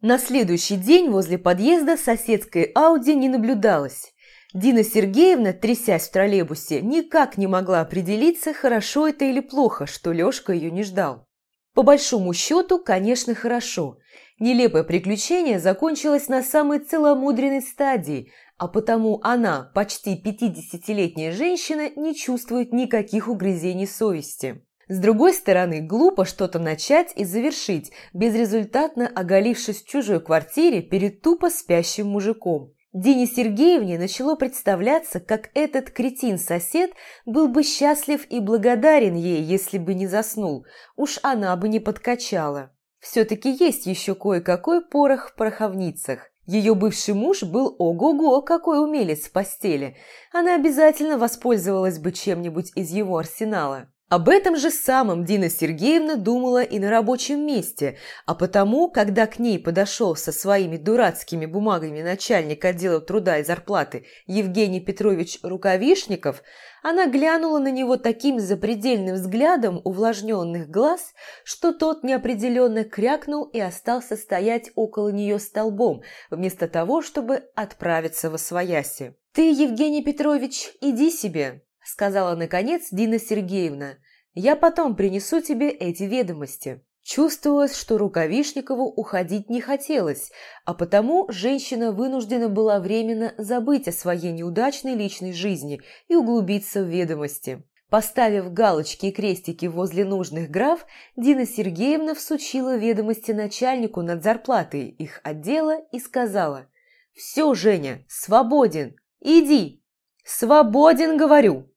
На следующий день возле подъезда соседской Ауди не наблюдалось. Дина Сергеевна, трясясь в троллейбусе, никак не могла определиться, хорошо это или плохо, что Лёшка ее не ждал. По большому счету, конечно, хорошо. Нелепое приключение закончилось на самой целомудренной стадии, а потому она, почти 50-летняя женщина, не чувствует никаких угрызений совести. С другой стороны, глупо что-то начать и завершить, безрезультатно оголившись в чужой квартире перед тупо спящим мужиком. Дине Сергеевне начало представляться, как этот кретин-сосед был бы счастлив и благодарен ей, если бы не заснул, уж она бы не подкачала. Все-таки есть еще кое-какой порох в пороховницах. Ее бывший муж был ого-го, какой умелец в постели. Она обязательно воспользовалась бы чем-нибудь из его арсенала. Об этом же самом Дина Сергеевна думала и на рабочем месте, а потому, когда к ней подошел со своими дурацкими бумагами начальник отдела труда и зарплаты Евгений Петрович Рукавишников, она глянула на него таким запредельным взглядом увлажненных глаз, что тот неопределенно крякнул и остался стоять около нее столбом, вместо того, чтобы отправиться во свояси. «Ты, Евгений Петрович, иди себе», сказала наконец Дина Сергеевна. «Я потом принесу тебе эти ведомости». Чувствовалось, что Рукавишникову уходить не хотелось, а потому женщина вынуждена была временно забыть о своей неудачной личной жизни и углубиться в ведомости. Поставив галочки и крестики возле нужных граф, Дина Сергеевна всучила ведомости начальнику над зарплатой их отдела и сказала «Все, Женя, свободен, иди!» «Свободен, говорю!»